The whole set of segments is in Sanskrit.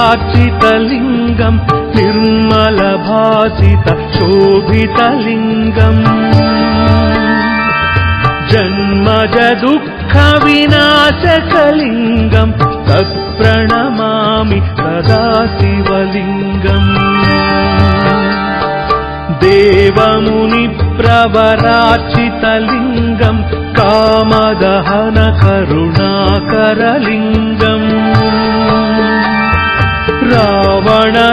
ब्रह्ममुरारिसुरार्चितलिङ्गम् निर्मलभासित शोभितलिङ्गम्। जन्मज दुःखविनाशकलिङ्गम् तत्प्रणमामि सदा शिवलिङ्गम्। देवमुनिप्रवराचितलिङ्गम् कामदहन करुणाकरलिङ्गम्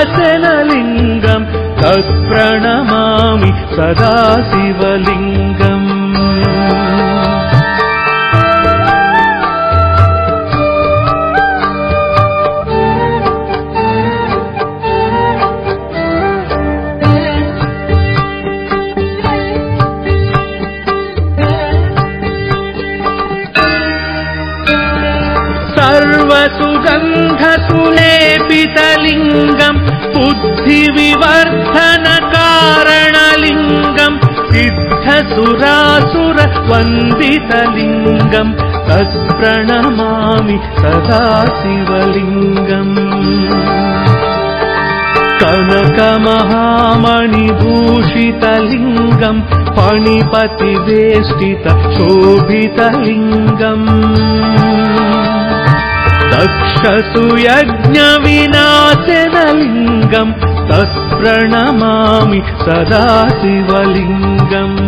रावणदर्पविनाशनलिङ्गम् तत्प्रणमामि सदा शिवलिङ्गम् बुद्धिविवर्धनकारणलिङ्गम् सिद्धसुरासुरवन्दितलिङ्गम् तत्प्रणमामि सदा शिवलिङ्गम् कनकमहामणिभूषितलिङ्गम् फणिपतिवेष्टित शोभितलिङ्गम् दक्षसुयज्ञविनाशनलिङ्गम् तत्प्रणमामि सदा शिवलिङ्गम्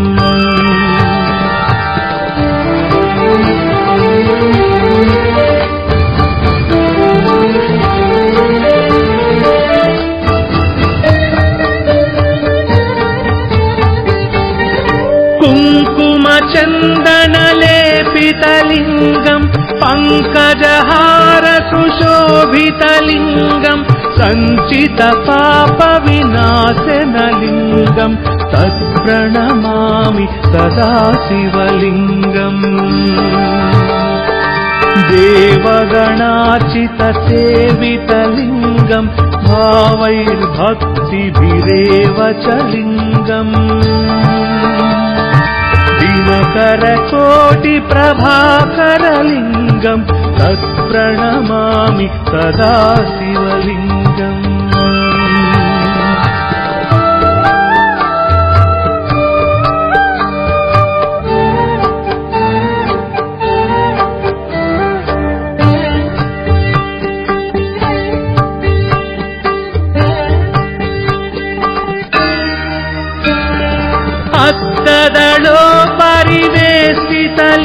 कुङ्कुमचन्दनलेपितलिङ्गम् पङ्कजहारसुशोभितलिङ्गम् सञ्चितपापविनाशनलिङ्गम् तत्प्रणमामि सदा शिवलिङ्गम् देवगणाचितसेवितलिङ्गम् भावैर्भक्तिभिरेव च लिङ्गम् दिनकरकोटिप्रभाकरलिङ्गम् तत्प्रणमामि सदा शिवलिङ्गम्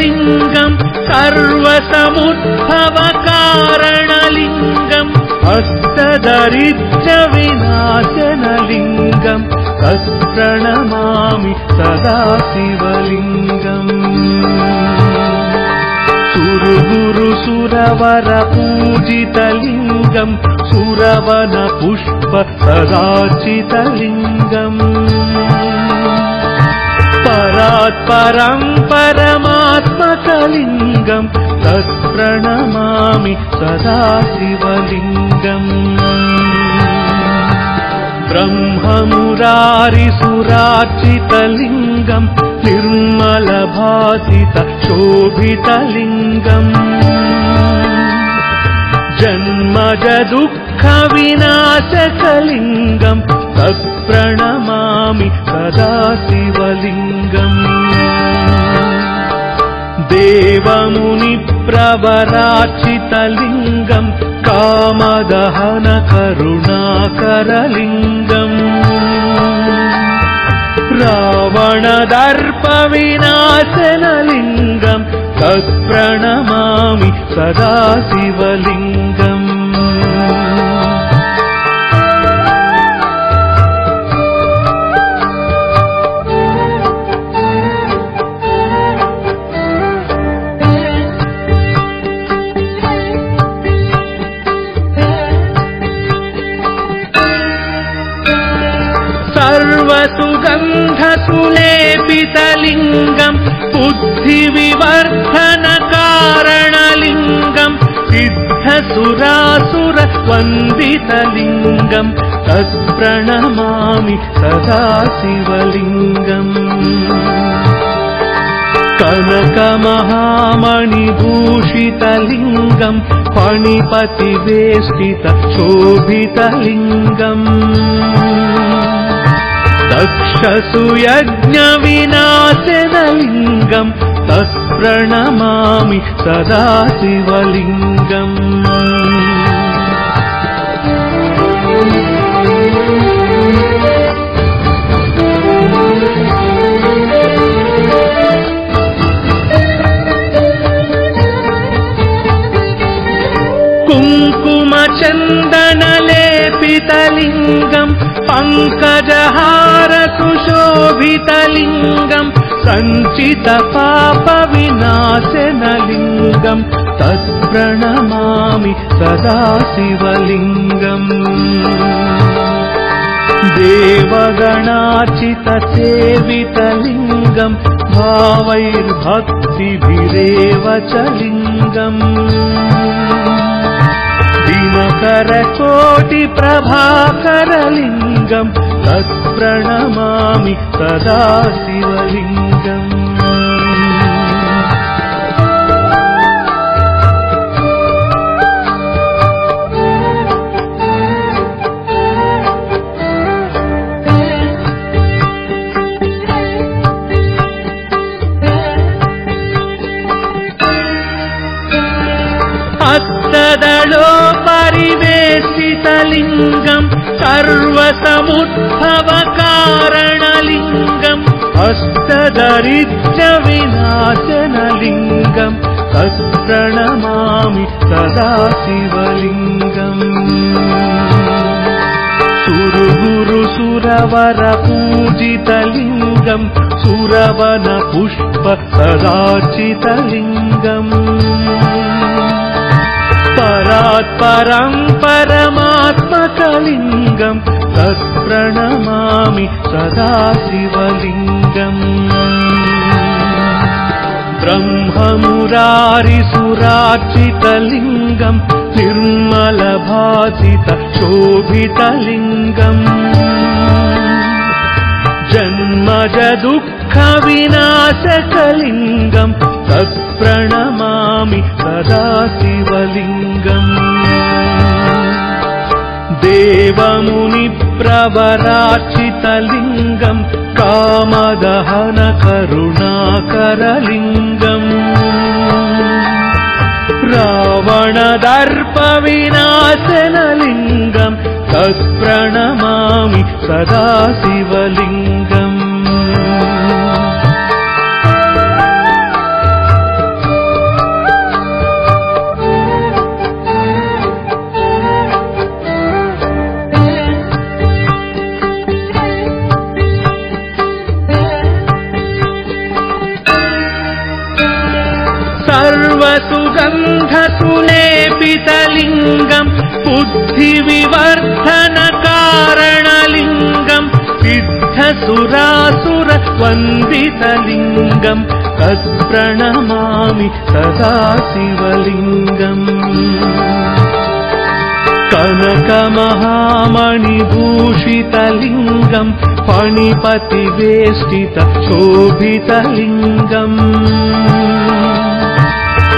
हस्तदलोपरिवेशितलिङ्गम् सर्वसमुद्भवकारणलिङ्गम् हस्तदरिद्रविनाशनलिङ्गम् तत्प्रणमामि सदा शिवलिङ्गम् सुरगुरुसुरवरपूजितलिङ्गम् सुरवनपुष्प सदाचितलिङ्गम् परात्परम् परमात्मकलिङ्गम् तत्प्रणमामि सदा शिवलिङ्गम् ब्रह्ममुरारिसुरार्चितलिङ्गम् निर्मलभासित शोभितलिङ्गम् जन्मज दुःखविनाशकलिङ्गम् सदा शिवलिङ्गम् देवमुनिप्रवराचितलिङ्गम् कामदहन करुणाकरलिङ्गम्। रावणदर्पविनाशनलिङ्गम् तत्प्रणमामि सदा शिवलिङ्गम् सर्वसुगन्धसुलेपितलिङ्गम् बुद्धिविवर्धनकारणलिङ्गम् सिद्धसुरासुरवन्दितलिङ्गम् तत्प्रणमामि सदा शिवलिङ्गम्। कनकमहामणिभूषितलिङ्गम् फणिपतिवेष्टित शोभितलिङ्गम् दक्षसुयज्ञविनाशनलिङ्गम् तत्प्रणमामि सदा शिवलिङ्गम् कुङ्कुमचन्दनलेपितलिङ्गम् पङ्कजहारसुशोभितलिङ्गम् सञ्चितपापविनाशनलिङ्गम् तत्प्रणमामि सदा शिवलिङ्गम् देवगणार्चितसेवितलिङ्गम् भावैर्भक्तिभिरेव च लिङ्गम् दिनकरकोटिप्रभाकरलिङ्गम् तत्प्रणमामि सदा शिवलिङ्गम् हस्तदलोपरिवेशितलिङ्गम् सर्वसमुद्भवकारणलिङ्गम् हस्तदरिद्रविनाशनलिङ्गम् तत्प्रणमामि सदा शिवलिङ्गम् सुरगुरु सुरवर पूजितलिङ्गम् सदाचितलिङ्गम् परात्परम् परमात्मकलिङ्गम् तत्प्रणमामि सदा शिवलिङ्गम् ब्रह्ममुरारिसुरार्चितलिङ्गम् निर्मलभासित शोभितलिङ्गम् जन्मज दुःखविनाशकलिङ्गम् तत्प्रणमामि सदा शिवलिङ्गम्। देवमुनिप्रवरार्चितलिङ्गम् कामदहन करुणाकरलिङ्गम्। रावणदर्पविनाशनलिङ्गम् तत्प्रणमामि सदा शिवलिङ्गम् बुद्धिविवर्धनकारणलिङ्गम् सिद्धसुरासुरवन्दितलिङ्गम् तत्प्रणमामि सदा शिवलिङ्गम्। कनकमहामणिभूषितलिङ्गम् फणिपतिवेष्टित शोभितलिङ्गम्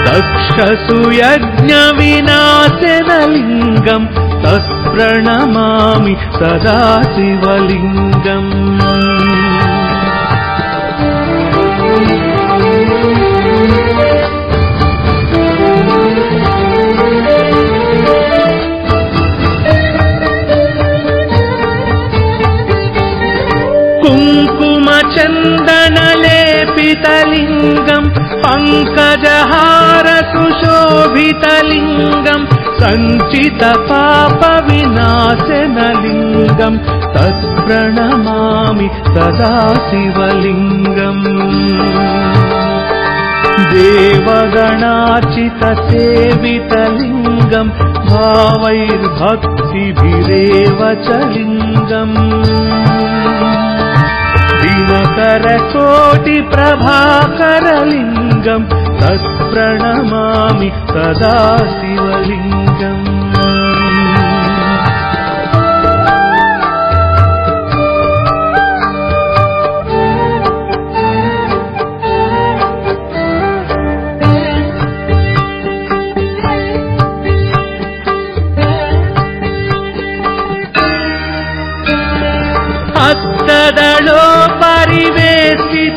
दक्षसुयज्ञविनाशनलिङ्गम् तत्प्रणमामि सदा शिवलिङ्गम्। कुङ्कुमचन्दनलेपितलिङ्गम् पङ्कजहारसुशोभितलिङ्गम् सञ्चितपापविनाशनलिङ्गम् तत्प्रणमामि सदा शिवलिङ्गम् देवगणार्चितसेवितलिङ्गम् भावैर्भक्तिभिरेव च लिङ्गम्। दिनकरकोटिप्रभाकरलिङ्गम् तत्प्रणमामि सदा शिवलिङ्गम्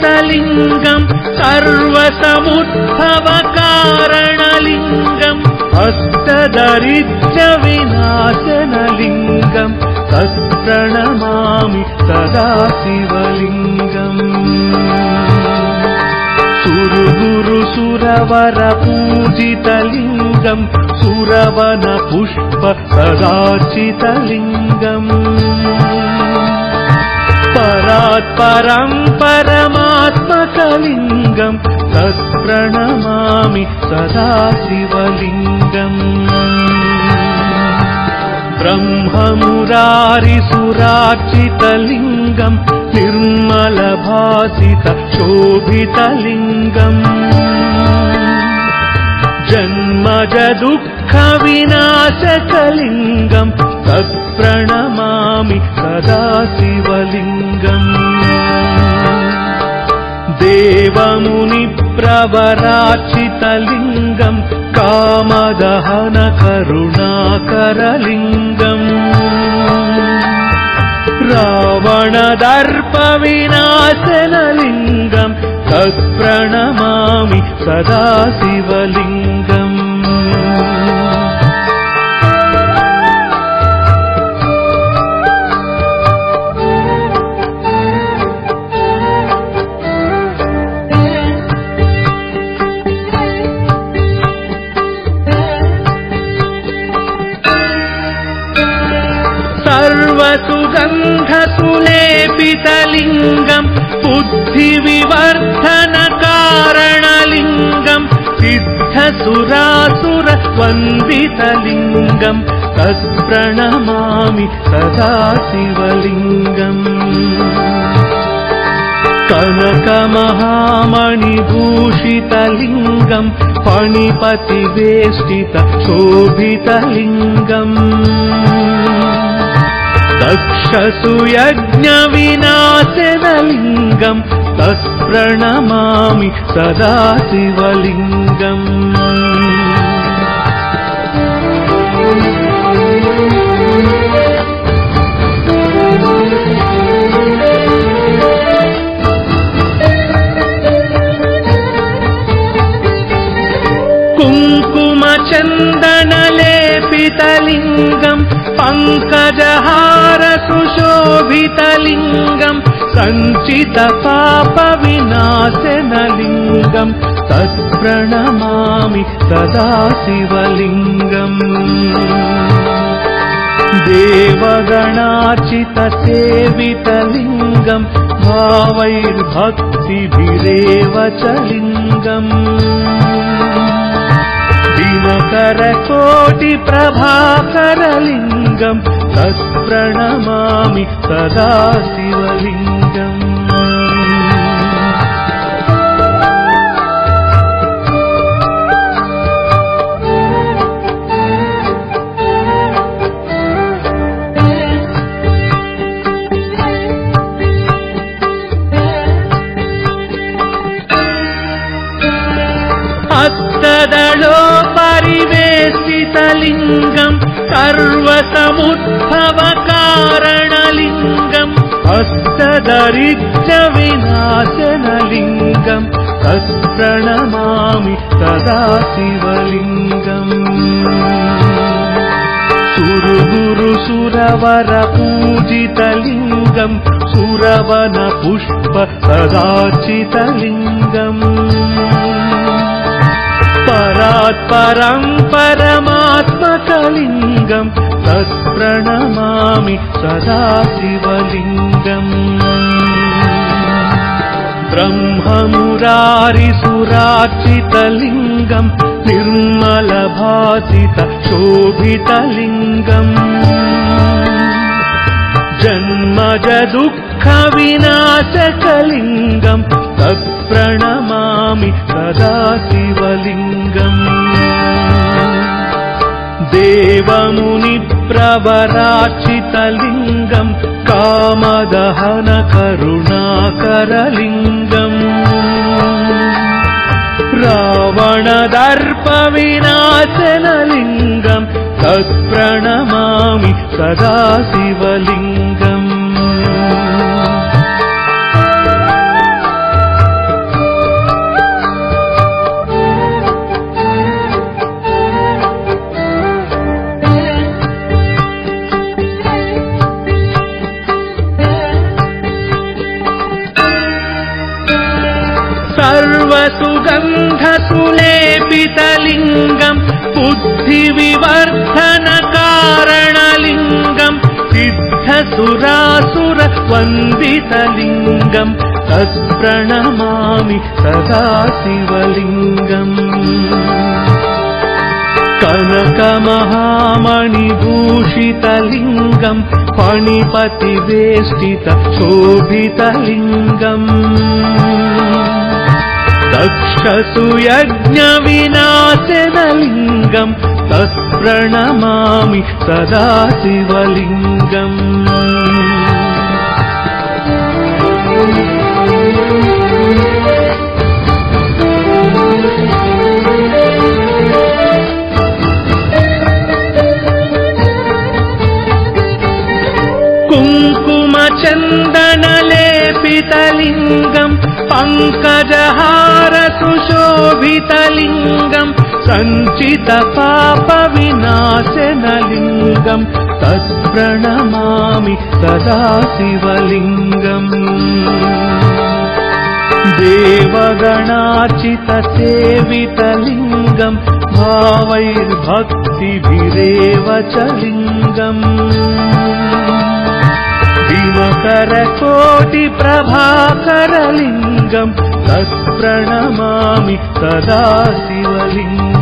सदाशिवलिङ्गम् सर्वसमुद्भवकारणलिङ्गम् हस्तदरिद्रविनाशनलिङ्गम् तत्प्रणमामि सदा शिवलिङ्गम् सुरगुरु सुरवर पूजितलिङ्गम् सुरवन पुष्प परात् परम् परमात्मकलिङ्गम् तत्प्रणमामि सदा शिवलिङ्गम्। ब्रह्ममुरारिसुरार्चितलिङ्गम् निर्मलभासित शोभितलिङ्गम् जन्मज दुःखविनाशकलिङ्गम् तत्प्रणमामि सदा शिवलिङ्गम्। देवमुनिप्रवराचितलिङ्गम् कामदहन करुणाकरलिङ्गम् रावणदर्पविनाशनलिङ्गम् तत्प्रणमामि सदा शिवलिङ्गम् बुद्धिविवर्धनकारणलिङ्गम् सिद्धसुरासुरवन्दितलिङ्गम् तत्प्रणमामि सदा शिवलिङ्गम्। कनकमहामणिभूषितलिङ्गम् फणिपतिवेष्टित शोभितलिङ्गम् दक्षसुयज्ञविनाशनलिङ्गम् तत्प्रणमामि सदा शिवलिङ्गम्। कुङ्कुमचन्दनलेपितलिङ्गम् पङ्कजहारसुशोभितलिङ्गम् सञ्चितपापविनाशनलिङ्गम् तत्प्रणमामि सदा शिवलिङ्गम्। देवगणार्चितसेवितलिङ्गम् भावैर्भक्तिभिरेव च लिङ्गम्। दिनकरकोटिप्रभाकरलिङ्गम् तत्प्रणमामि सदा शिवलिङ्गम् परिवेशितलिङ्गम् सर्वसमुद्भवकारणलिङ्गम् हस्तदरिद्रविनाशनलिङ्गम् तत्प्रणमामि सदा शिवलिङ्गम्। सुरगुरु सुरवर पूजितलिङ्गम् परम् परमात्मकलिङ्गम् तत्प्रणमामि सदा शिवलिङ्गम् निर्मलभासित शोभितलिङ्गम्। जन्मज दुःखविनाशकलिङ्गम् सदा शिवलिङ्गम्। देवमुनिप्रवराचितलिङ्गम् कामदहन करुणाकरलिङ्गम्। रावणदर्पविनाशनलिङ्गम् तत्प्रणमामि सदा शिवलिङ्गम् तत्प्रणमामि सदा शिवलिङ्गम्। कनकमहामणिभूषितलिङ्गम् फणिपतिवेष्टित शोभितलिङ्गम्। दक्षसुयज्ञविनाशनलिङ्गम् तत्प्रणमामि सदा शिवलिङ्गम् कुङ्कुमचन्दनलेपितलिङ्गम् पङ्कजहारसुशोभितलिङ्गम् सञ्चितपापविनाशनलिङ्गम् तत्प्रणमामि सदा शिवलिङ्गम् देवगणाचितसेवितलिङ्गम् भावैर्भक्तिभिरेव च लिङ्गम् दिवकरकोटिप्रभाकरलिङ्गम् तत्प्रणमामि सदा शिवलिङ्गम्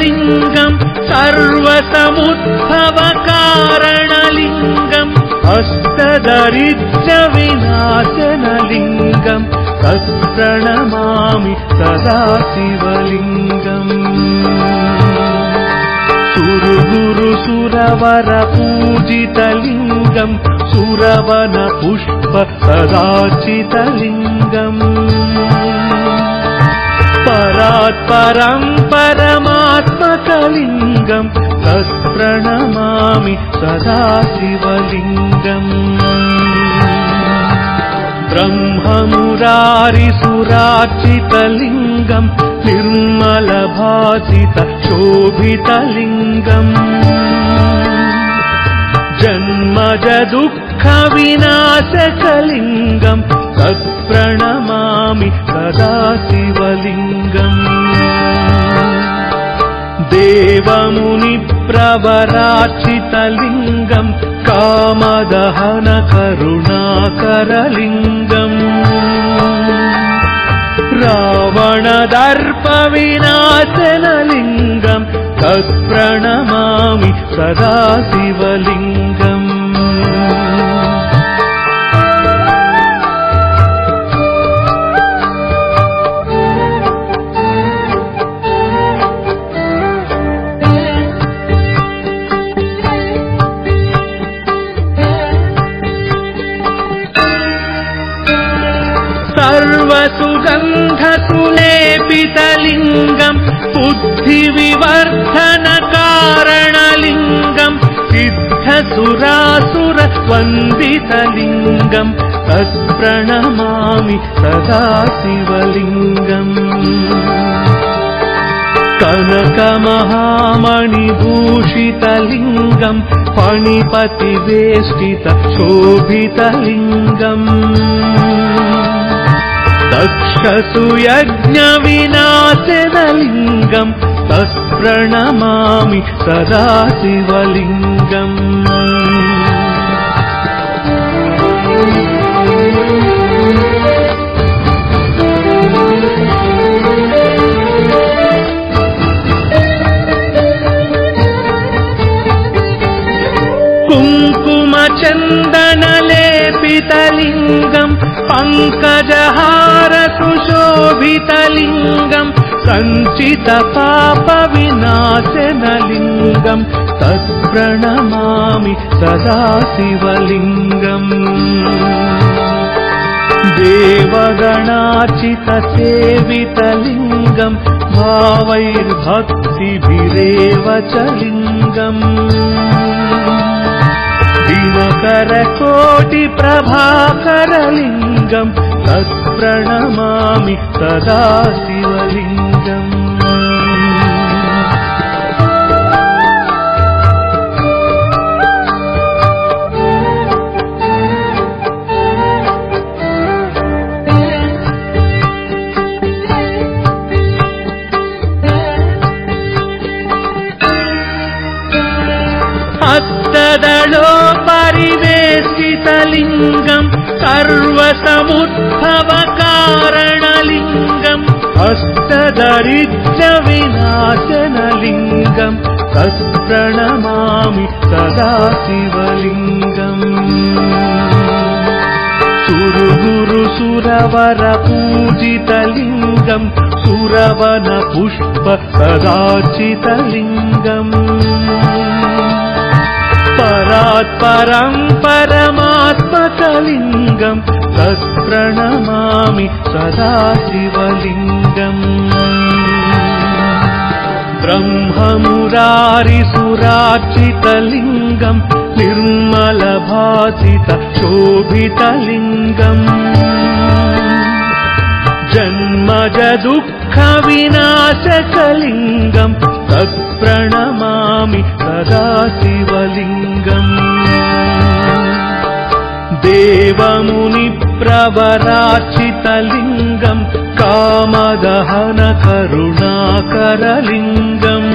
हस्तदलोपरिवेशितलिङ्गम् सर्वसमुद्भवकारणलिङ्गम् हस्तदरिद्रविनाशनलिङ्गम् तत्प्रणमामि सदा शिवलिङ्गम्। सुरगुरुसुरवरपूजितलिङ्गम् सुरवनपुष्प सदाचितलिङ्गम् परात्परम् परमात्मकलिङ्गम् तत्प्रणमामि सदा शिवलिङ्गम् ब्रह्ममुरारिसुरार्चितलिङ्गम् निर्मलभासित शोभितलिङ्गम् जन्मज दुःखविनाशकलिङ्गम् सदा शिवलिङ्गम्। देवमुनिप्रवरार्चितलिङ्गम् कामदहनकरुणाकरलिङ्गम्। रावणदर्पविनाशनलिङ्गम् तत्प्रणमामि सदा शिवलिङ्गम् सर्वसुगन्धसुलेपितलिङ्गम् बुद्धिविवर्धनकारणलिङ्गम् सिद्धसुरासुरवन्दितलिङ्गम् तत्प्रणमामि सदा शिवलिङ्गम् कनकमहामणिभूषितलिङ्गम् फणिपतिवेष्टित शोभितलिङ्गम् दक्षसुयज्ञविनाशनलिङ्गम् तत्प्रणमामि सदा शिवलिङ्गम् कुङ्कुमचन्दनलेपितलिङ्गम् पङ्कजहारसुशोभितलिङ्गम् सञ्चितपापविनाशनलिङ्गम् तत्प्रणमामि सदा शिवलिङ्गम् देवगणाचितसेवितलिङ्गम् भावैर्भक्तिभिरेव च लिङ्गम् दिवकरको सदाशिवलिङ्गम् तत्प्रणमामि सदा शिवलिङ्गम् हस्तदलो परिवेशितलिङ्गम् सर्वसमुद्भवकारणलिङ्गम् हस्तदरिद्रविनाशनलिङ्गम् तत्प्रणमामि सदा शिवलिङ्गम्। सुरगुरु सुरवर पूजितलिङ्गम् सुरवन पुष्प कदाचितलिङ्गम् परात् परम् परमात्मकलिङ्गम् तत्प्रणमामि सदा शिवलिङ्गम् ब्रह्ममुरारिसुरार्चितलिङ्गम् निर्मलभासित शोभितलिङ्गम् जन्मज दुःखविनाशकलिङ्गम् तत्प्रणमामि सदा शिवलिङ्गम्। देवमुनिप्रवराचितलिङ्गम् कामदहन करुणाकरलिङ्गम्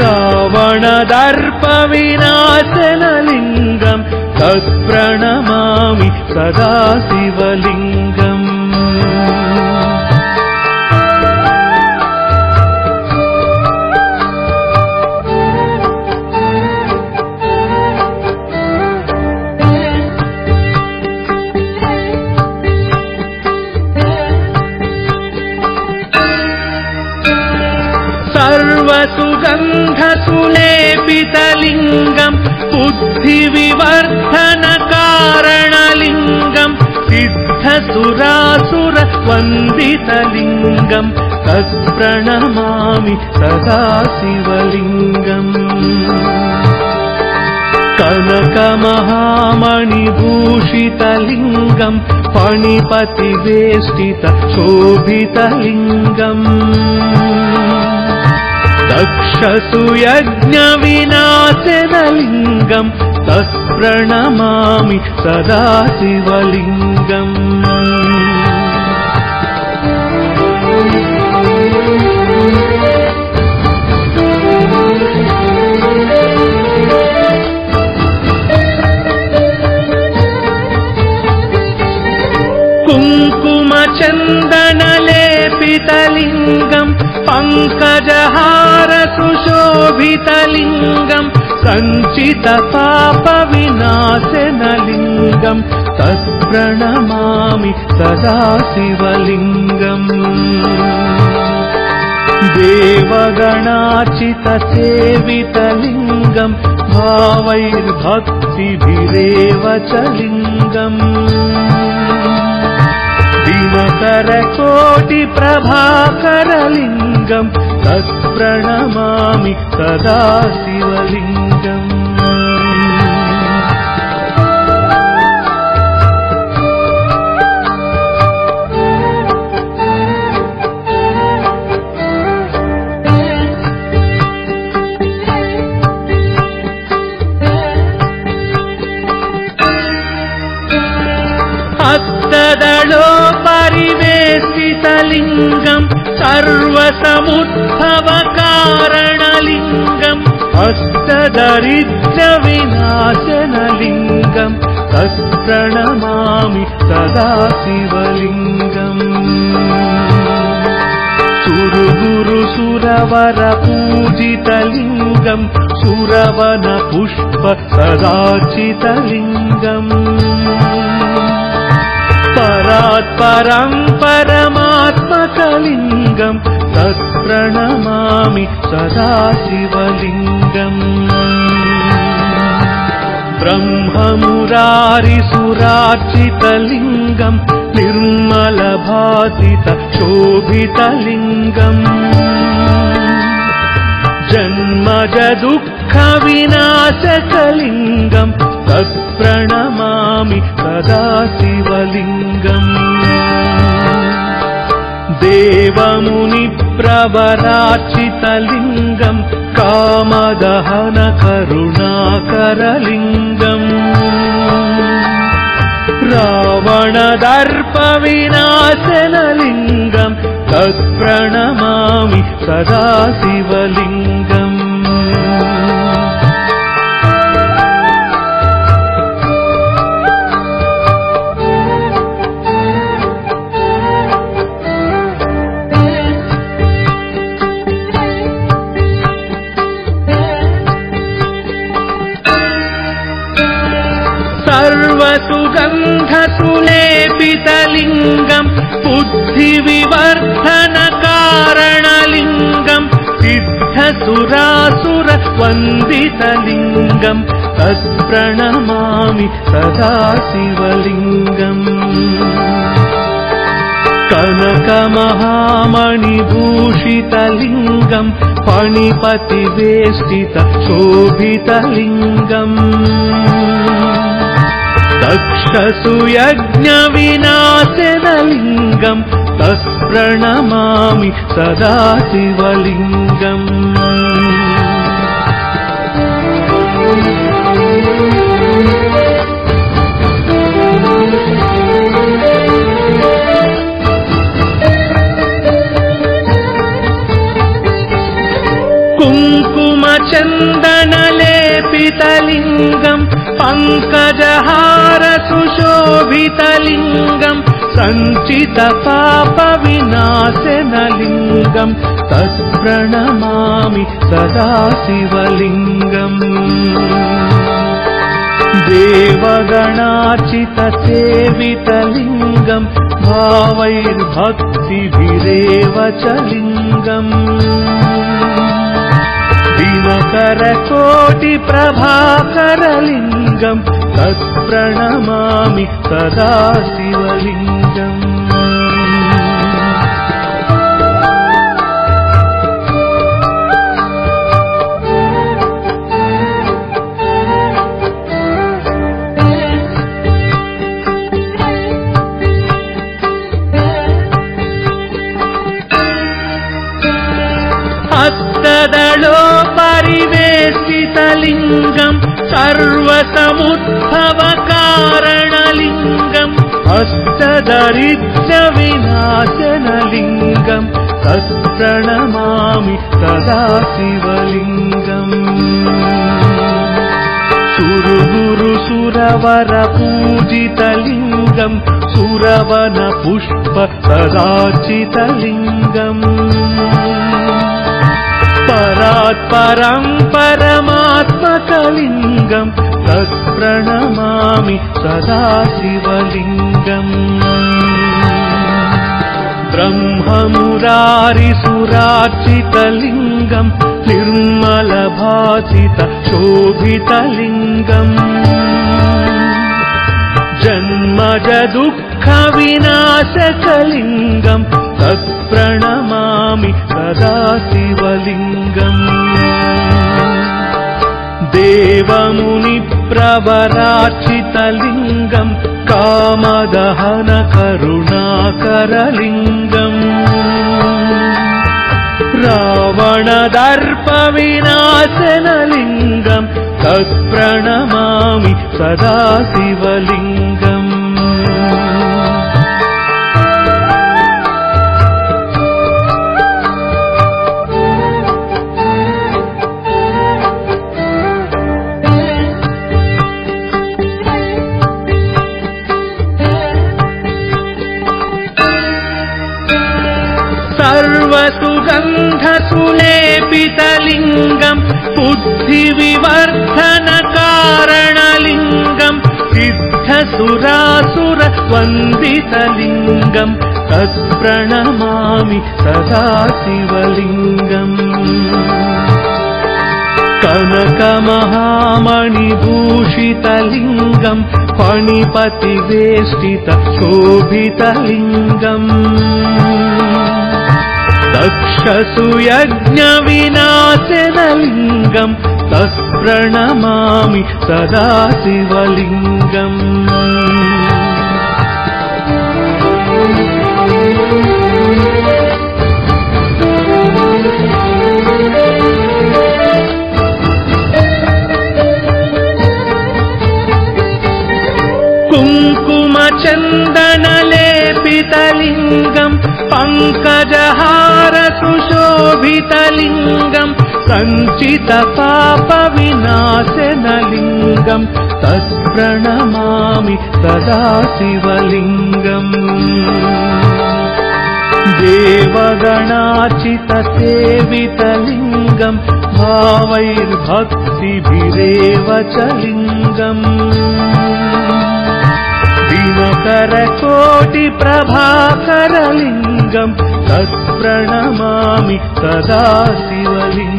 रावणदर्पविनाशनलिङ्गम् तत्प्रणमामि सदा शिवलिङ्गम् बुद्धिविवर्धनकारणलिङ्गम् सिद्धसुरासुरवन्दितलिङ्गम् तत्प्रणमामि सदा शिवलिङ्गम्। कनकमहामणिभूषितलिङ्गम् फणिपतिवेष्टित शोभितलिङ्गम् दक्षसुयज्ञविनाशनलिङ्गम् तत्प्रणमामि सदा शिवलिङ्गम्। कुङ्कुमचन्दनलेपितलिङ्गम् पङ्कजहार सुशोभितलिङ्गम् सञ्चितपापविनाशनलिङ्गम् तत्प्रणमामि सदा शिवलिङ्गम् देवगणाचितसेवितलिङ्गम् भावैर्भक्तिभिरेव च लिङ्गम् दिनकरकोटिप्रभाकरलिङ्गम् तत्प्रणमामि सदा शिवलिङ्गम् परिवेशितलिङ्गम् सर्वसमुद्भवकारणलिङ्गम् हस्तदरिद्रविनाशनलिङ्गम् तत्प्रणमामि सदा शिवलिङ्गम् सुरगुरु सुरवर पूजितलिङ्गम् सुरवन पुष्प कदाचितलिङ्गम् परात् परम् तलिङ्गम् तत्प्रणमामि सदा शिवलिङ्गम् ब्रह्ममुरारिसुरार्चितलिङ्गम् निर्मलभासितशोभितलिङ्गम् जन्मदुःखविनाशकलिङ्गं तत्प्रणमामि सदा शिवलिङ्गम् दूरवराचितलिङ्गम् कामदहन करुणाकरलिङ्गम् रावणदर्पविनाशनलिङ्गम् तत्प्रणमामि सदा शिवलिङ्गम् बुद्धिविवर्धनकारणलिङ्गम् सिद्धसुरासुरवन्दितलिङ्गम् तत्प्रणमामि सदा शिवलिङ्गम् कनकमहामणिभूषितलिङ्गम् फणिपतिवेष्टित शोभितलिङ्गम् दक्षसुयज्ञविनाशनलिङ्गम् तत्प्रणमामि सदा शिवलिङ्गम् कुङ्कुमचन्दनलेपितलिङ्गम् पङ्कजहारसुशोभितलिङ्गम् सञ्चितपापविनाशनलिङ्गम् तत्प्रणमामि सदा शिवलिङ्गम् देवगणार्चितसेवितलिङ्गम् भावैर्भक्तिभिरेव च लिङ्गम् दिनकरकोटिप्रभाकरलिङ्गम् तत्प्रणमामि सदा शिवलिङ्गम् हस्तदलोपरिवेशितलिङ्गम् सर्वसमुद्भवकारणलिङ्गम् हस्तदरिद्रविनाशनलिङ्गम् तत्प्रणमामि सदा शिवलिङ्गम्। सुरगुरुसुरवरपूजितलिङ्गम् सुरवन पुष्प सदाचितलिङ्गम् परात्परम् परमात्मकलिङ्गम् तत्प्रणमामि सदा शिवलिङ्गम् ब्रह्ममुरारिसुरार्चितलिङ्गम् निर्मलभासित शोभितलिङ्गम् जन्मज दुःखविनाशकलिङ्गम् तत्प्रणमामि सदा शिवलिङ्गम्। देवमुनिप्रवरार्चितलिङ्गम् कामदहन करुणाकरलिङ्गम् रावणदर्पविनाशनलिङ्गम् तत्प्रणमामि सदा शिवलिङ्गम् सर्वसुगन्धसुलेपितलिङ्गम् बुद्धिविवर्धनकारणलिङ्गम् सिद्धसुरासुरवन्दितलिङ्गम् तत्प्रणमामि सदा शिवलिङ्गम्। कनकमहामणिभूषितलिङ्गम् फणिपतिवेष्टित शोभितलिङ्गम् दक्षसुयज्ञविनाशनलिङ्गम् प्रणमामि सदा शिवलिङ्गम् कुङ्कुमचन्दनलेपितलिङ्गम् पङ्कजहारसुशोभितलिङ्गम् सुशोभितलिङ्गम् सञ्चितपापविनाशनलिङ्गम् तत्प्रणमामि सदा शिवलिङ्गम् देवगणाचितसेवितलिङ्गम् भावैर्भक्तिभिरेव च लिङ्गम् दिनकरकोटिप्रभाकरलिङ्गम् तत्प्रणमामि सदा शिवलिङ्गम्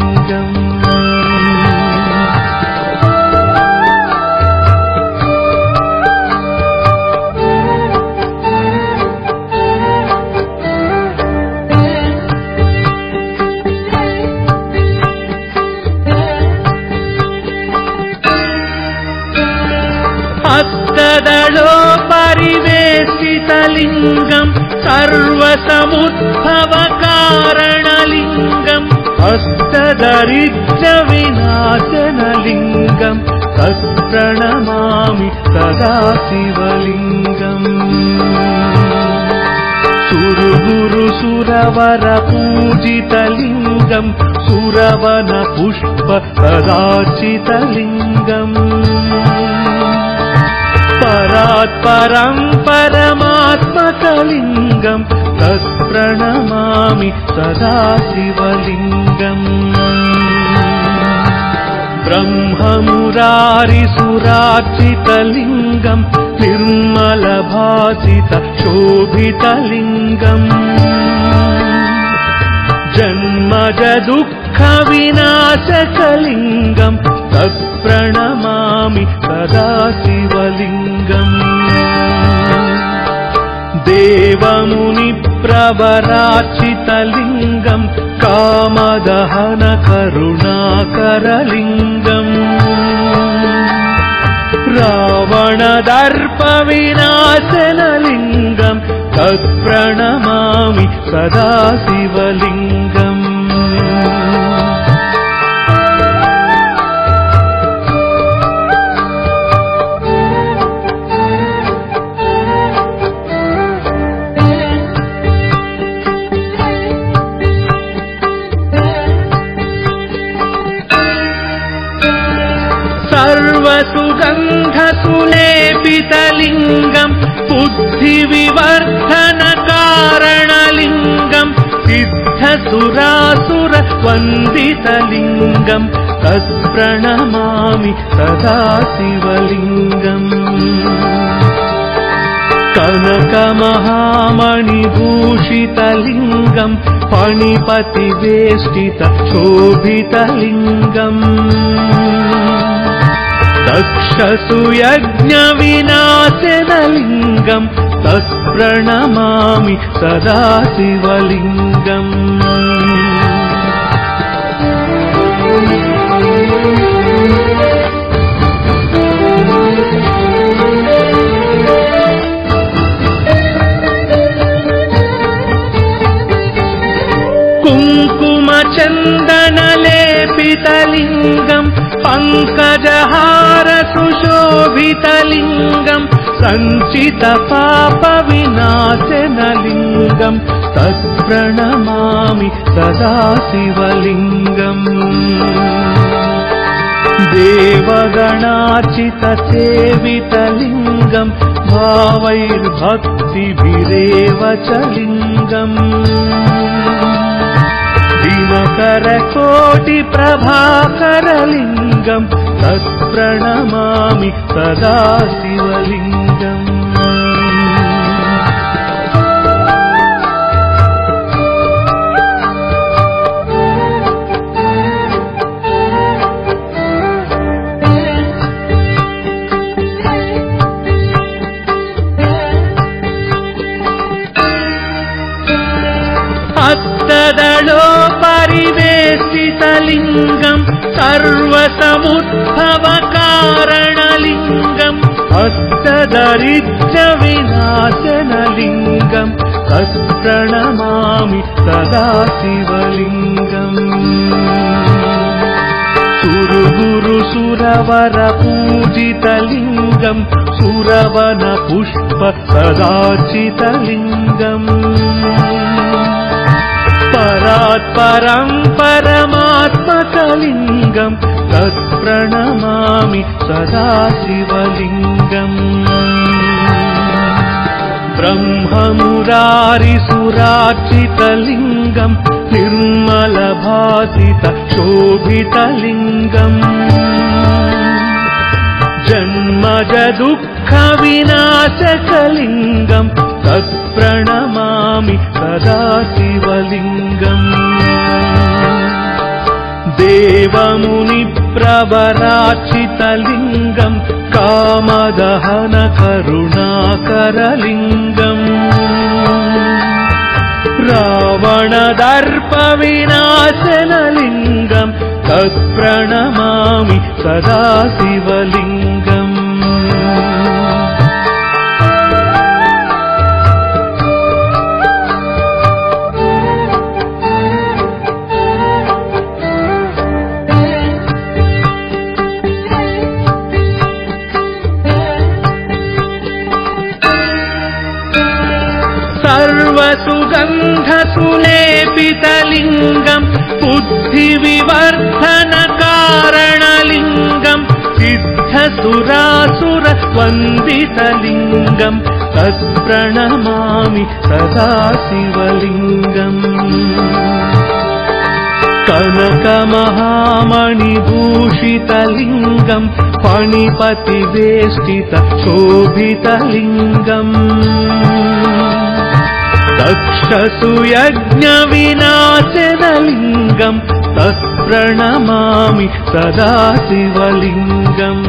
परिवेशितलिङ्गम् सर्वसमुद्भवकारणलिङ्गम् हस्तदरिद्रविनाशनलिङ्गम् तत्प्रणमामि सदा शिवलिङ्गम् सुरगुरु सुरवर पूजितलिङ्गम् कदाचितलिङ्गम् परात्परम् परमात्मकलिङ्गम् तत्प्रणमामि सदा शिवलिङ्गम्। ब्रह्ममुरारिसुरार्चितलिङ्गम् निर्मलभासित शोभितलिङ्गम् जन्मज दुःखविनाशकलिङ्गम् तत्प्रणमामि सदा शिवलिङ्गम्। देवमुनिप्रवराचितलिङ्गम् कामदहन करुणाकरलिङ्गम् रावणदर्पविनाशनलिङ्गम् तत्प्रणमामि सदा शिवलिङ्गम् सर्वसुगन्धसुलेपितलिङ्गम् बुद्धिविवर्धनकारणलिङ्गम् सिद्धसुरासुरवन्दितलिङ्गम् तत्प्रणमामि सदा शिवलिङ्गम् कनकमहामणिभूषितलिङ्गम् फणिपतिवेष्टित शोभितलिङ्गम् दक्षसुयज्ञविनाशनलिङ्गम् तत्प्रणमामि सदा शिवलिङ्गम् कुङ्कुमचन्दनलेपितलिङ्गम् पङ्कजहार सुशोभितलिङ्गम् सञ्चितपापविनाशनलिङ्गम् तत्प्रणमामि सदा शिवलिङ्गम् देवगणाचितसेवितलिङ्गम् भावैर्भक्तिभिरेव च लिङ्गम् दिनकरकोटिप्रभाकरलिङ्गम् तत्प्रणमामि सदा शिवलिङ्गम् परिवेशितलिङ्गम् सर्वसमुद्भवकारणलिङ्गम् हस्तदरिद्रविनाशनलिङ्गम् तत्प्रणमामि सदा शिवलिङ्गम्। सुरगुरु सुरवर पूजितलिङ्गम् सर्वसुगन्धसुलेपितलिङ्गम् सुरवनपुष्प सदाचितलिङ्गम् परमात्मकलिङ्गम् तत्प्रणमामि सदा शिवलिङ्गम् ब्रह्ममुरारिसुरार्चितलिङ्गम् निर्मलभासित शोभितलिङ्गम् जन्मज दुःखविनाशकलिङ्गम् सदा शिवलिङ्गम् देवमुनिप्रवराचितलिङ्गम् कामदहन करुणाकरलिङ्गम् रावणदर्पविनाशनलिङ्गम् तत्प्रणमामि सदा शिवलिङ्गम् बुद्धिविवर्धनकारणलिङ्गम् सिद्धसुरासुरवन्दितलिङ्गम् तत्प्रणमामि सदा शिवलिङ्गम् कनकमहामणिभूषितलिङ्गम् फणिपतिवेष्टित शोभितलिङ्गम् दक्षसुयज्ञविनाशनलिङ्गम् तत्प्रणमामि सदा शिवलिङ्गम्।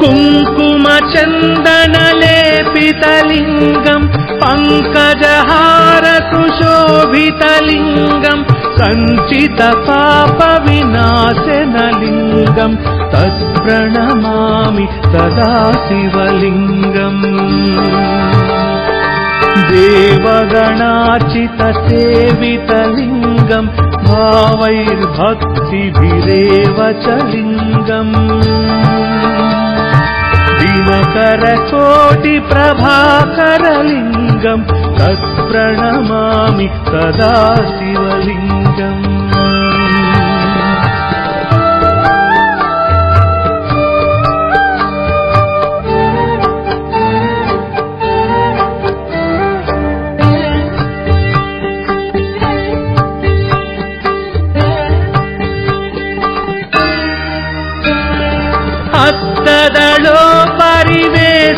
कुङ्कुमचन्दनलेपितलिङ्गम् पङ्कजहारसुशोभितलिङ्गम् सञ्चितपापविनाशनलिङ्गम् तत्प्रणमामि सदा शिवलिङ्गम् देवगणार्चितसेवितलिङ्गम् भावैर्भक्तिभिरेव च लिङ्गम् दिनकरकोटिप्रभाकरलिङ्गम् तत्प्रणमामि सदा शिवलिङ्गम्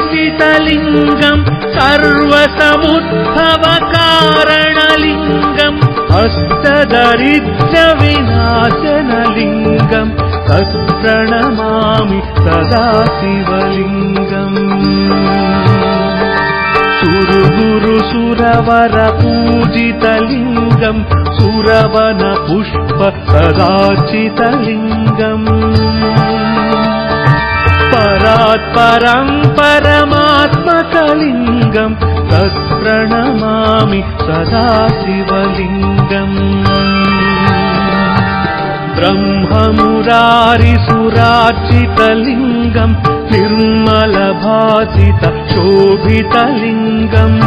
हस्तदलोपरिवेशितलिङ्गम् सर्वसमुद्भवकारणलिङ्गम् हस्तदरिद्रविनाशनलिङ्गम् तत्प्रणमामि सदा शिवलिङ्गम्। सुरगुरु सुरवर पूजितलिङ्गम् सुरवन परात् परम् परमात्मकलिङ्गम् तत्प्रणमामि सदा शिवलिङ्गम् ब्रह्ममुरारिसुरार्चितलिङ्गम् निर्मलभासित शोभितलिङ्गम्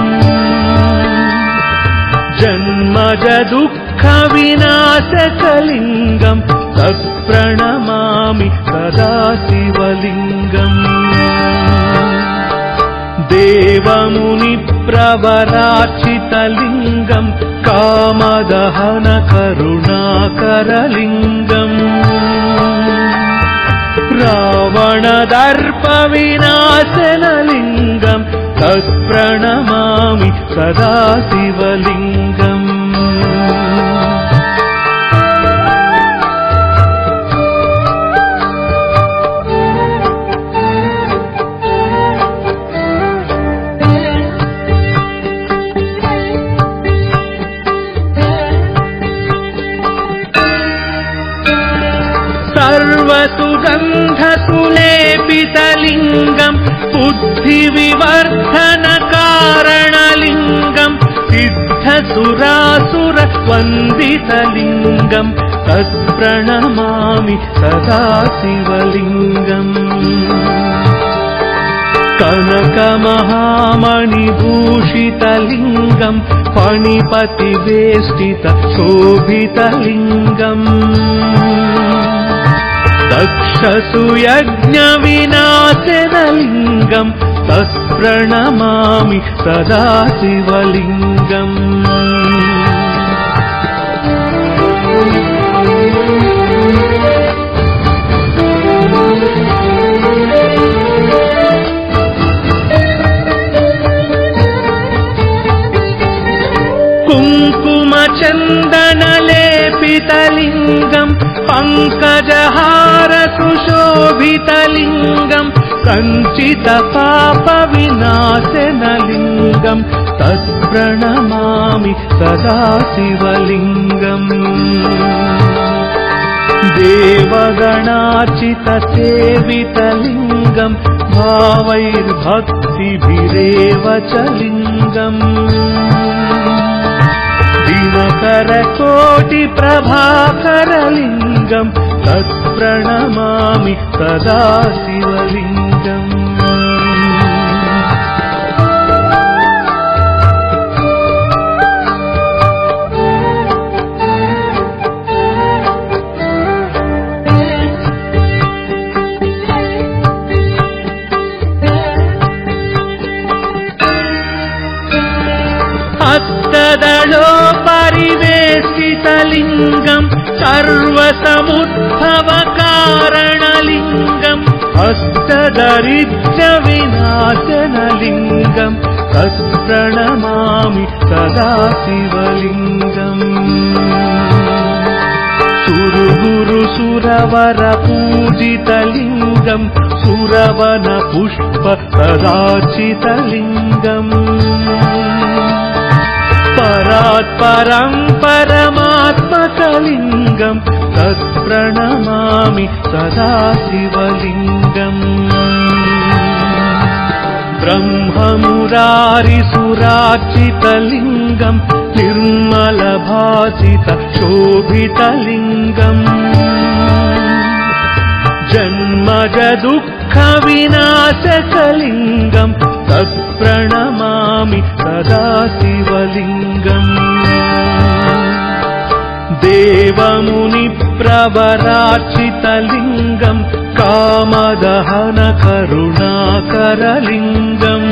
जन्मज दुःखविनाशकलिङ्गम् तत्प्रणमामि सदा शिवलिङ्गम्। देवमुनिप्रवराचितलिङ्गम् कामदहन करुणाकरलिङ्गम् रावणदर्पविनाशनलिङ्गम् तत्प्रणमामि सदा शिवलिङ्गम् बुद्धिविवर्धनकारणलिङ्गम् सिद्धसुरासुरवन्दितलिङ्गम् तत्प्रणमामि सदा शिवलिङ्गम् कनकमहामणिभूषितलिङ्गम् फणिपतिवेष्टित शोभितलिङ्गम् दक्षसुयज्ञविनाशनलिङ्गम् तत्प्रणमामि सदा शिवलिङ्गम्। कुङ्कुमचन्दनलेपितलिङ्गम् पङ्कजहारसुशोभितलिङ्गम् कञ्चितपापविनाशनलिङ्गम् तत्प्रणमामि सदा शिवलिङ्गम् देवगणाचितसेवितलिङ्गम् भावैर्भक्तिभिरेव च लिङ्गम् दिनकरकोटिप्रभाकरलिङ्गम् तत्प्रणमामि सदा शिवलिङ्गम् सर्वसमुद्भवकारणलिङ्गम् हस्तदरिद्रविनाशनलिङ्गम् तत्प्रणमामि सदा शिवलिङ्गम्। सुरगुरुसुरवरपूजितलिङ्गम् सुरवनपुष्प कदाचितलिङ्गम् परात्परम् परमात्मकलिङ्गम् तत्प्रणमामि सदा शिवलिङ्गम्। ब्रह्ममुरारिसुरार्चितलिङ्गम् निर्मलभासित शोभितलिङ्गम् जन्मजदुःखविनाशकलिङ्गम् तत्प्रणमामि सदा शिवलिङ्गम् देवमुनिप्रवरार्चितलिङ्गम् कामदहनकरुणाकरलिङ्गम्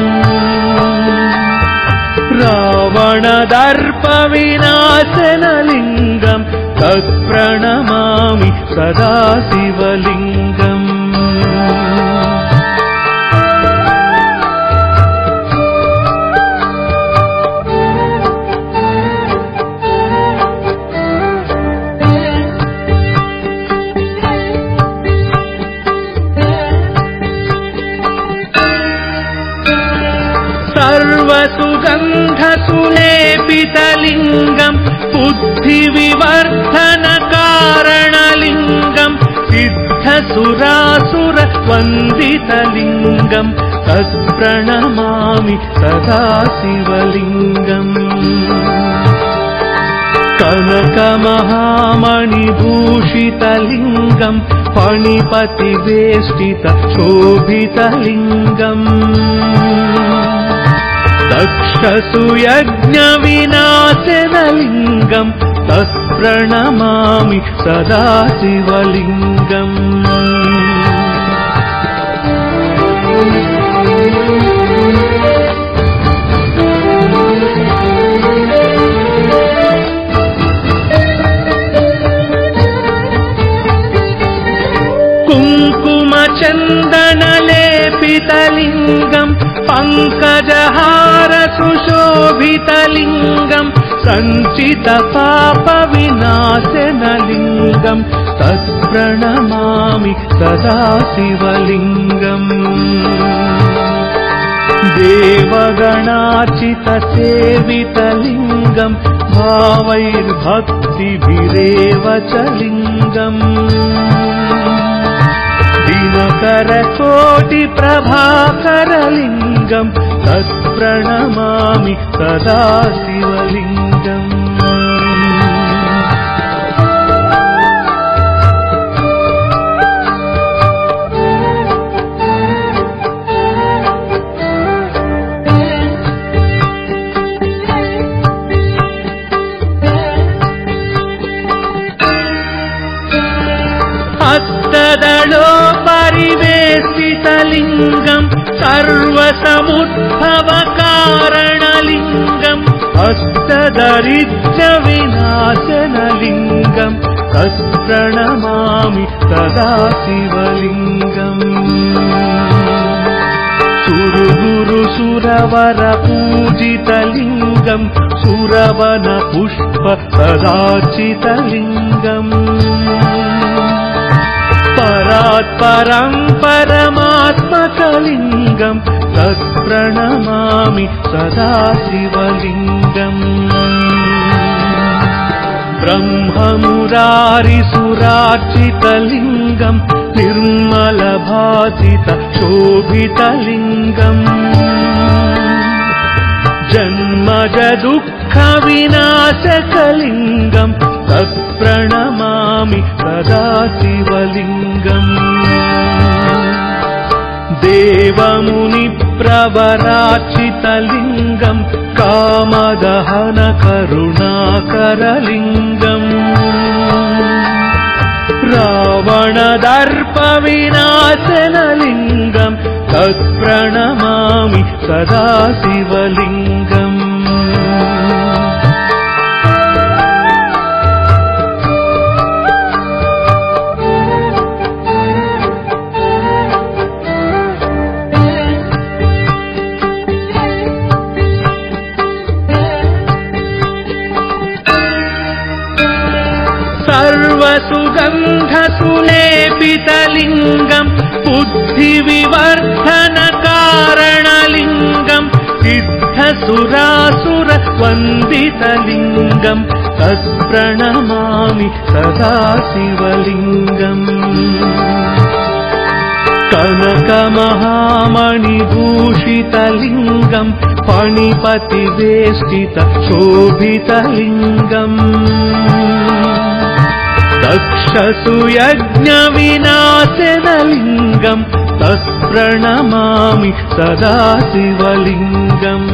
रावणदर्पविनाशनलिङ्गम् तत्प्रणमामि सदा शिवलिङ्गम् सर्वसुगन्धसुलेपितलिङ्गम् बुद्धिविवर्धनकारणलिङ्गम् सिद्धसुरासुरवन्दितलिङ्गम् तत्प्रणमामि सदा शिवलिङ्गम् कनकमहामणिभूषितलिङ्गम् फणिपतिवेष्टित शोभितलिङ्गम् दक्षसुयज्ञविनाशनलिङ्गम् तत्प्रणमामि सदा शिवलिङ्गम् कुङ्कुमचन्दनलेपितलिङ्गम् पङ्कजहारसुशोभितलिङ्गम् सञ्चितपापविनाशनलिङ्गम् तत्प्रणमामि सदा शिवलिङ्गम् देवगणार्चितसेवितलिङ्गम् भावैर्भक्तिभिरेव च लिङ्गम् दिनकरकोटिप्रभाकरलिङ्गम् तत्प्रणमामि सदा शिवलिङ्गम् हस्तदलो परिवेशितलिङ्गम् सर्वसमुद्भवकारणलिङ्गम् हस्तदरिद्रविनाशनलिङ्गम् तत्प्रणमामि सदा शिवलिङ्गम्। सुरगुरु सुरवर पूजितलिङ्गम् परात्परम् परमात्मकलिङ्गम् तत्प्रणमामि सदा शिवलिङ्गम् ब्रह्ममुरारिसुरार्चितलिङ्गम् निर्मलभासित शोभितलिङ्गम् जन्मज दुःखविनाशकलिङ्गम् सदा शिवलिङ्गम्। देवमुनिप्रवराचितलिङ्गम् कामदहन करुणाकरलिङ्गम् रावणदर्पविनाशनलिङ्गम् तत्प्रणमामि सदा शिवलिङ्गम् सर्वसुगन्धसुलेपितलिङ्गम् बुद्धिविवर्धनकारणलिङ्गम् सिद्धसुरासुरवन्दितलिङ्गम् तत्प्रणमामि सदा शिवलिङ्गम्। कनकमहामणिभूषितलिङ्गम् पणिपतिवेष्टित शोभितलिङ्गम् दक्षसुयज्ञविनाशनलिङ्गम् तत्प्रणमामि सदा शिवलिङ्गम्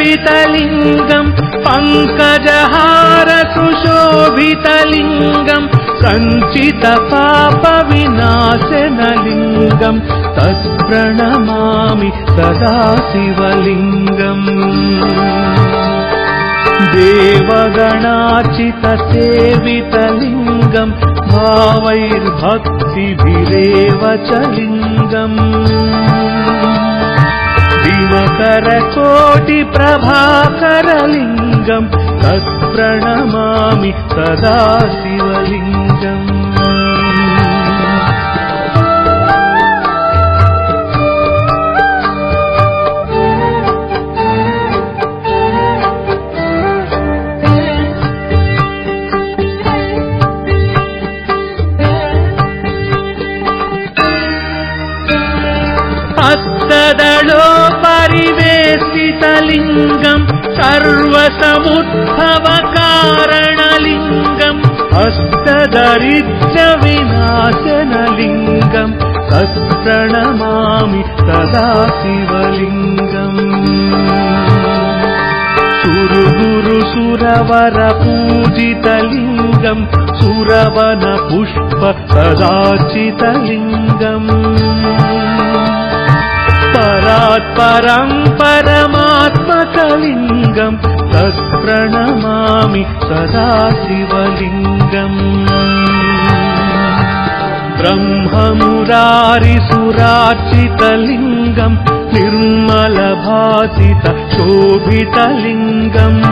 कुङ्कुमचन्दनलेपितलिङ्गम् पङ्कजहारसुशोभितलिङ्गम् कञ्चितपापविनाशनलिङ्गम् तत्प्रणमामि सदा शिवलिङ्गम् देवगणाचितसेवितलिङ्गम् भावैर्भक्तिभिरेव च लिङ्गम् दिनकरकोटिप्रभाकरलिङ्गम् तत्प्रणमामि सदा शिवलिङ्गम् परिवेशितलिङ्गम् सर्वसमुद्भवकारणलिङ्गम् हस्तदरिद्रविनाशनलिङ्गम् तत्प्रणमामि सदा शिवलिङ्गम्। सुरगुरु सुरवर पूजितलिङ्गम् परात्परम् परमात्मकलिङ्गम् तत्प्रणमामि सदा शिवलिङ्गम् ब्रह्ममुरारिसुरार्चितलिङ्गम् निर्मलभासित शोभितलिङ्गम्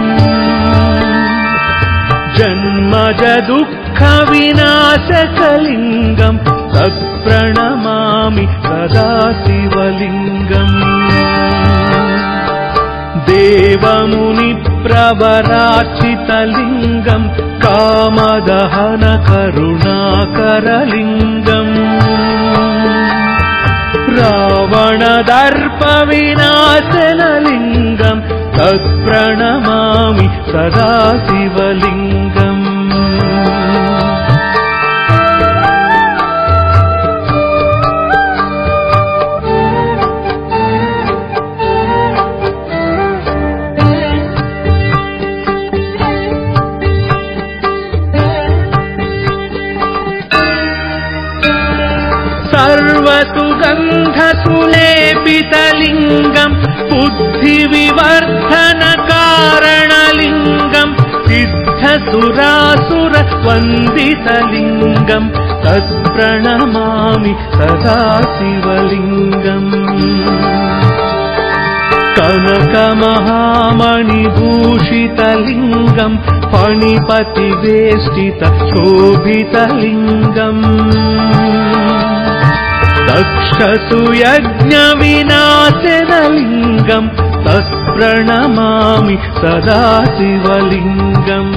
जन्मज दुःखविनाशकलिङ्गम् तत्प्रणमामि सदा शिवलिङ्गम्। देवमुनिप्रवराचितलिङ्गम् कामदहन करुणाकरलिङ्गम् रावणदर्पविनाशनलिङ्गम् तत्प्रणमामि सदा शिवलिङ्गम् बुद्धिविवर्धनकारणलिङ्गम् सिद्धसुरासुरवन्दितलिङ्गम् तत्प्रणमामि सदा शिवलिङ्गम्। कनकमहामणिभूषितलिङ्गम् फणिपतिवेष्टित शोभितलिङ्गम् दक्षसुयज्ञविनाशनलिङ्गम् तत्प्रणमामि सदा शिवलिङ्गम्।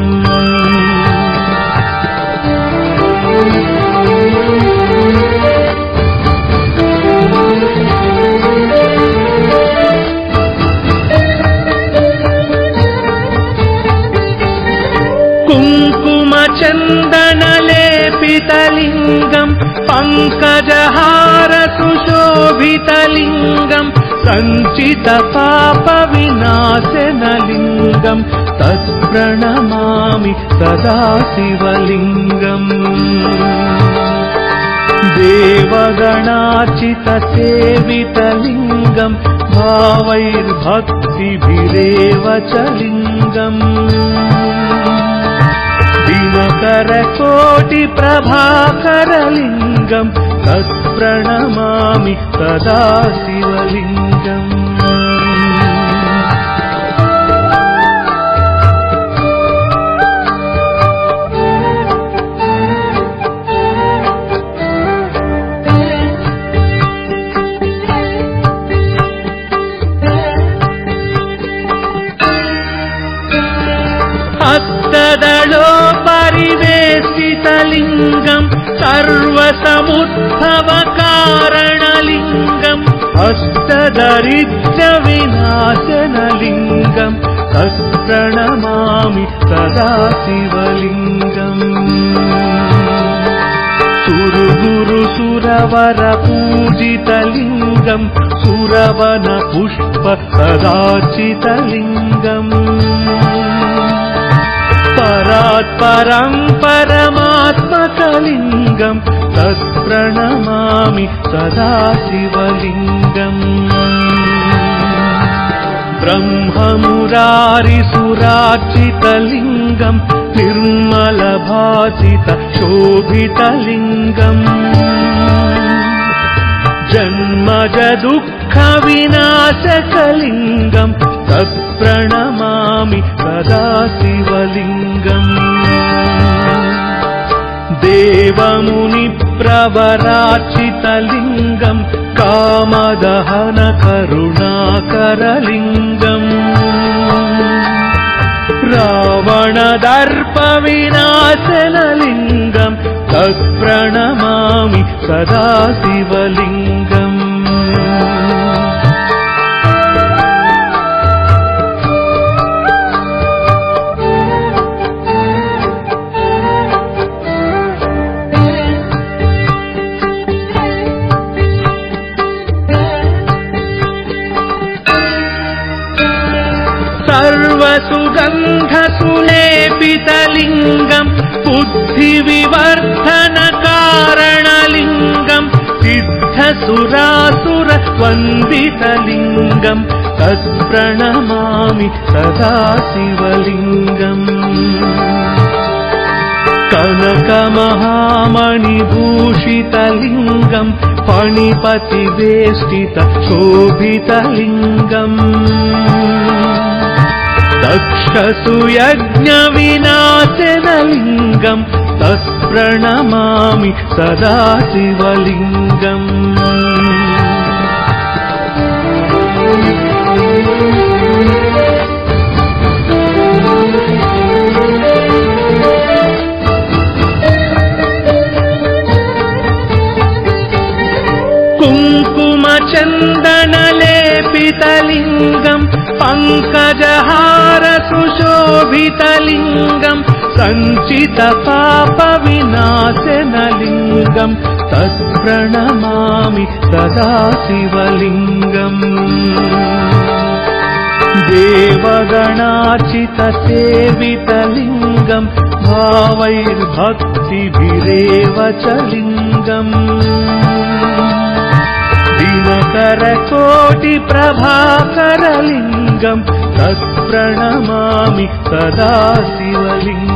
कुङ्कुमचन्दनलेपितलिङ्गम् पङ्कजहार सुशोभितलिङ्गम् सञ्चितपापविनाशनलिङ्गम् तत्प्रणमामि सदा शिवलिङ्गम्। देवगणाचितसेवितलिङ्गम् भावैर्भक्तिभिरेव च लिङ्गम्। दिनकरकोटिप्रभाकरलिङ्गम् तत्प्रणमामि सदा शिवलिङ्गम् हस्तदलोपरिवेशितलिङ्गम् सर्वसमुद्भवकारणलिङ्गम् हस्तदरिद्रविनाशनलिङ्गम् तत्प्रणमामि सदा शिवलिङ्गम्। सुरगुरुसुरवरपूजितलिङ्गम् सुरवन पुष्प कदाचितलिङ्गम् परात्परम् परमात्मकलिङ्गम् तत्प्रणमामि सदा शिवलिङ्गम्। ब्रह्ममुरारिसुरार्चितलिङ्गम् निर्मलभासित शोभितलिङ्गम्। जन्मज दुःखविनाशकलिङ्गम् तत्प्रणमामि सदा शिवलिङ्गम् देवमुनिप्रवराचितलिङ्गम् कामदहन करुणाकरलिङ्गम्। रावणदर्पविनाशनलिङ्गम् तत्प्रणमामि सदा शिवलिङ्गम् सर्वसुगन्धसुलेपितलिङ्गम् बुद्धिविवर्धनकारणलिङ्गम् सिद्धसुरासुरवन्दितलिङ्गम् तत्प्रणमामि सदा शिवलिङ्गम्। कनकमहामणिभूषितलिङ्गम् फणिपतिवेष्टित शोभितलिङ्गम् दक्षसुयज्ञविनाशनलिङ्गम् तत्प्रणमामि सदा शिवलिङ्गम् सुशोभितलिङ्गम् सञ्चितपापविनाशनलिङ्गम् तत्प्रणमामि सदा शिवलिङ्गम् च लिङ्गम् दिनकरकोटिप्रभाकरलिङ्गम् तत्प्रणमामि सदा शिवलिङ्गम्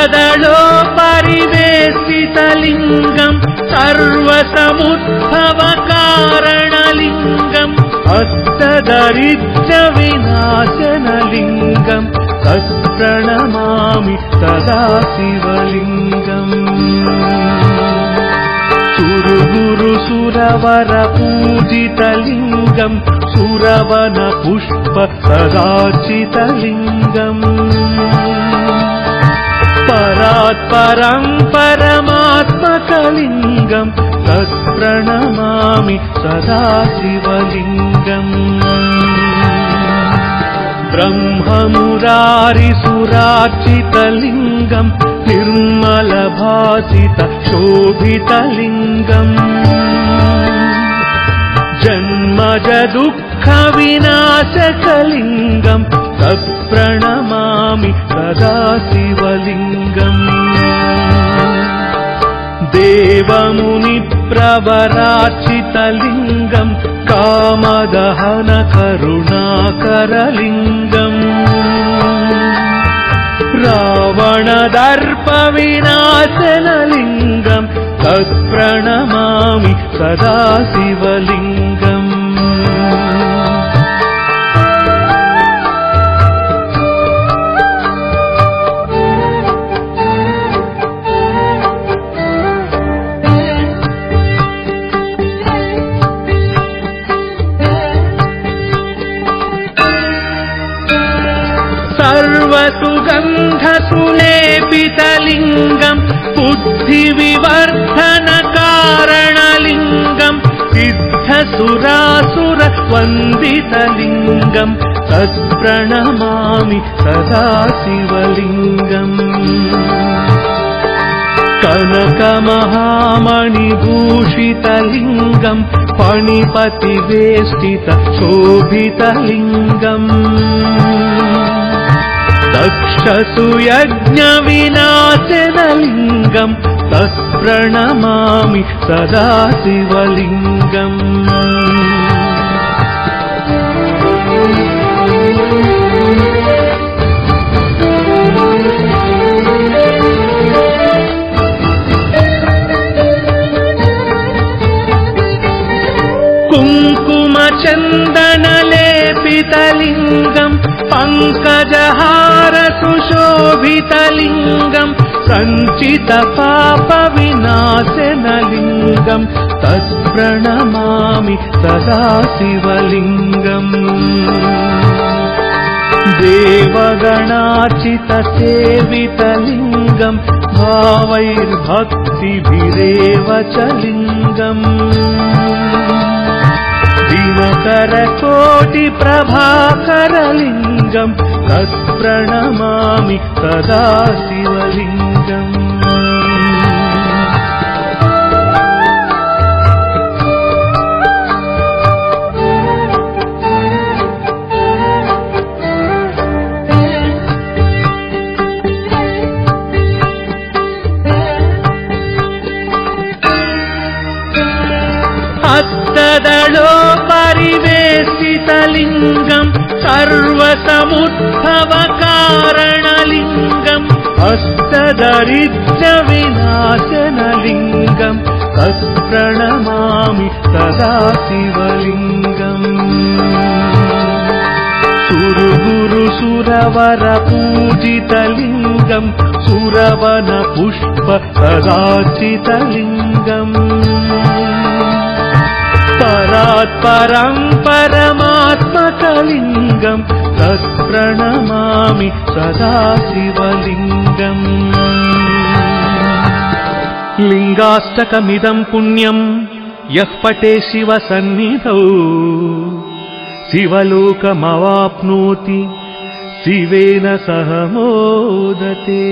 हस्तदलो परिवेशितलिङ्गम् सर्वसमुद्भवकारणलिङ्गम् हस्तदरिद्रविनाशनलिङ्गम् तत्प्रणमामि सदा शिवलिङ्गम्। सुरगुरु सुरवर पूजितलिङ्गम् सुरवन पुष्प सदाचितलिङ्गम् परात्परम् परमात्मकलिङ्गम् तत्प्रणमामि सदा शिवलिङ्गम् ब्रह्ममुरारिसुरार्चितलिङ्गम् निर्मलभासित शोभितलिङ्गम् जन्मज दुःखविनाशकलिङ्गम् सदा शिवलिङ्गम् देवमुनिप्रवरार्चितलिङ्गम् कामदहन करुणाकरलिङ्गम् रावणदर्पविनाशनलिङ्गम् तत्प्रणमामि सदा शिवलिङ्गम् बुद्धिविवर्धनकारणलिङ्गम् सिद्धसुरासुरवन्दितलिङ्गम् तत्प्रणमामि सदा शिवलिङ्गम् कनकमहामणिभूषितलिङ्गम् फणिपतिवेष्टित शोभितलिङ्गम् दक्षसुयज्ञविनाशनलिङ्गम् तत्प्रणमामि सदा शिवलिङ्गम् कुङ्कुमचन्दनलेपितलिङ्गम् पङ्कजहार सुशोभितलिङ्गम् सञ्चितपापविनाशनलिङ्गम् तत्प्रणमामि सदा शिवलिङ्गम् देवगणार्चितसेवितलिङ्गम् भावैर्भक्तिभिरेव च लिङ्गम् दिनकरकोटिप्रभाकरलिङ्गम् तत्प्रणमामि सदा शिवलिङ्गम् सर्वसमुद्भवकारणलिङ्गम् अष्टदरिद्रविनाशनलिङ्गम् तत्प्रणमामि तदा शिवलिङ्गम्। सुरगुरु सुरवर पूजितलिङ्गम् सुरवन पुष्प परमात्मकलिङ्गम् तत्प्रणमामि सदा शिवलिङ्गम् लिङ्गाष्टकमिदम् पुण्यम् यः पटे शिवसन्निधौ शिवलोकमवाप्नोति शिवेन सह मोदते